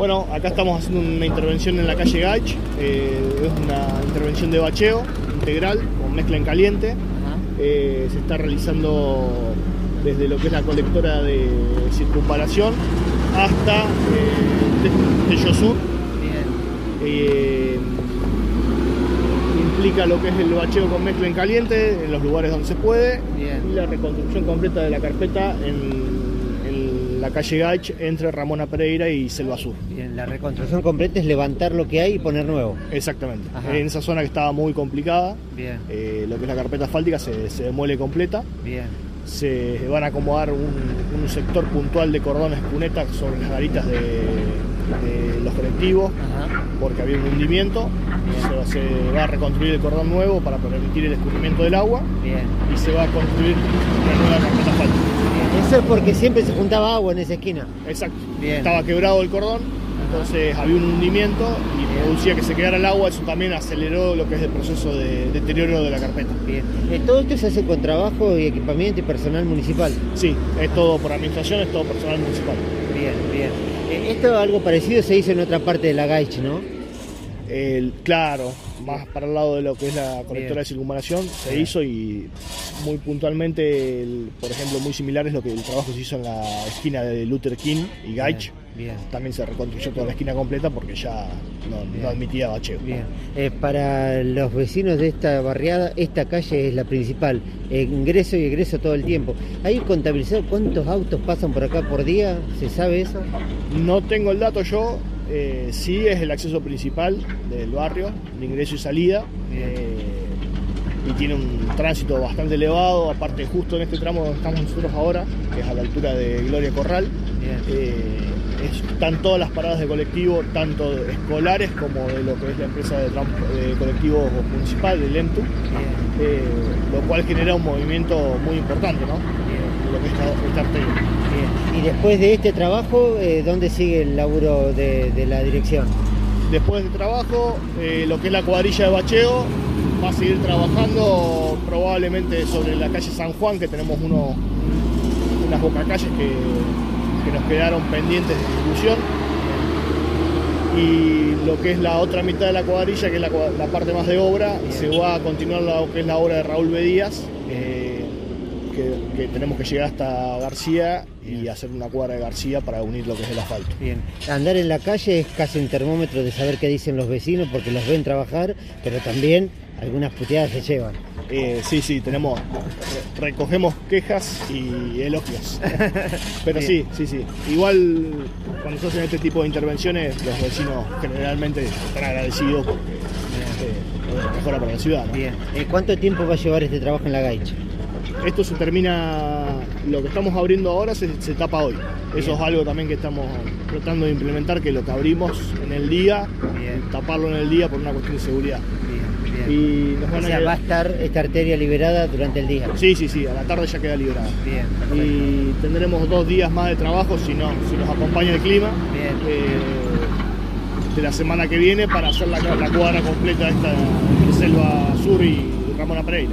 Bueno, acá estamos haciendo una intervención en la calle Gaich, eh, es una intervención de bacheo integral con mezcla en caliente. Eh, se está realizando desde lo que es la colectora de circunvalación hasta eh, Tello Sur. Implica lo que es el bacheo con mezcla en caliente en los lugares donde se puede Bien. y la reconstrucción completa de la carpeta en la calle Gaich entre Ramona Pereira y Selva Sur. Bien, la reconstrucción completa es levantar lo que hay y poner nuevo. Exactamente. Ajá. En esa zona que estaba muy complicada, Bien, eh, lo que es la carpeta asfáltica se, se demuele completa. bien, Se van a acomodar un, un sector puntual de cordones cunetas sobre las garitas de, de los colectivos ajá, porque había un hundimiento. Se va, se va a reconstruir el cordón nuevo para permitir el escurrimiento del agua bien. y se va a construir una nueva carpeta asfáltica. Eso es porque siempre se juntaba agua en esa esquina. Exacto. Bien. Estaba quebrado el cordón, entonces había un hundimiento y producía que se quedara el agua. Eso también aceleró lo que es el proceso de deterioro de la carpeta. Bien. Eh, todo esto se hace con trabajo y equipamiento y personal municipal. Sí, es todo por administración, es todo personal municipal. Bien, bien. Eh, esto algo parecido se hizo en otra parte de la Gaich, ¿no? El, claro, más para el lado de lo que es la colectora Bien. de circunvalación se Bien. hizo y muy puntualmente, el- por ejemplo, muy similar es lo que el trabajo que se hizo en la esquina de Luther King y Gaich. Bien. También se reconstruyó toda la esquina completa porque ya no admitía bacheo. Bien. Eh, para los vecinos de esta barriada, esta calle es la principal. Eh, ingreso y egreso todo el tiempo. ¿Hay contabilizado cuántos autos pasan por acá por día? ¿Se sabe eso? No tengo el dato yo, eh, sí es el acceso principal del barrio, de ingreso y salida. Eh, y tiene un tránsito bastante elevado, aparte justo en este tramo donde estamos nosotros ahora, que es a la altura de Gloria Corral, eh, es- están todas las paradas de colectivo, tanto escolares como de lo que es la empresa de, de colectivos municipal, del EMTU, lo cual genera un movimiento muy importante, ¿no? Lo que es esta, esta arteria. Bien. Y después de este trabajo, eh, ¿dónde sigue el laburo de, de la dirección? Después de trabajo, eh, lo que es la cuadrilla de bacheo va a seguir trabajando probablemente sobre la calle San Juan, que tenemos uno, unas bocacalles que, que nos quedaron pendientes de ejecución. Y lo que es la otra mitad de la cuadrilla, que es la, parte más de obra, Bien. se va a continuar lo que es la obra de Raúl Bedías, eh, que, que tenemos que llegar hasta García y Bien. hacer una cuadra de García para unir lo que es el asfalto. Bien. Andar en la calle es casi un termómetro de saber qué dicen los vecinos porque los ven trabajar, pero también algunas puteadas se llevan. Eh, sí, sí, tenemos, re- recogemos quejas y elogios. Pero sí, sí, sí. Igual cuando se hacen este tipo de intervenciones, los vecinos generalmente están agradecidos porque eh, mejora para la ciudad. ¿no? Bien. Eh, ¿Cuánto tiempo va a llevar este trabajo en la Gaich? Esto se termina, lo que estamos abriendo ahora se, se tapa hoy. Eso Bien. es algo también que estamos tratando de implementar, que lo que abrimos en el día, Bien. taparlo en el día por una cuestión de seguridad. Bien. Y nos O van sea, va a estar esta arteria liberada durante el día. Sí, sí, sí, a la tarde ya queda liberada. Bien, perfecto. y tendremos dos días más de trabajo si, no, si nos acompaña el clima Bien. eh, de la semana que viene para hacer la, la cuadra completa esta de Selva Sur y Ramona Pereira.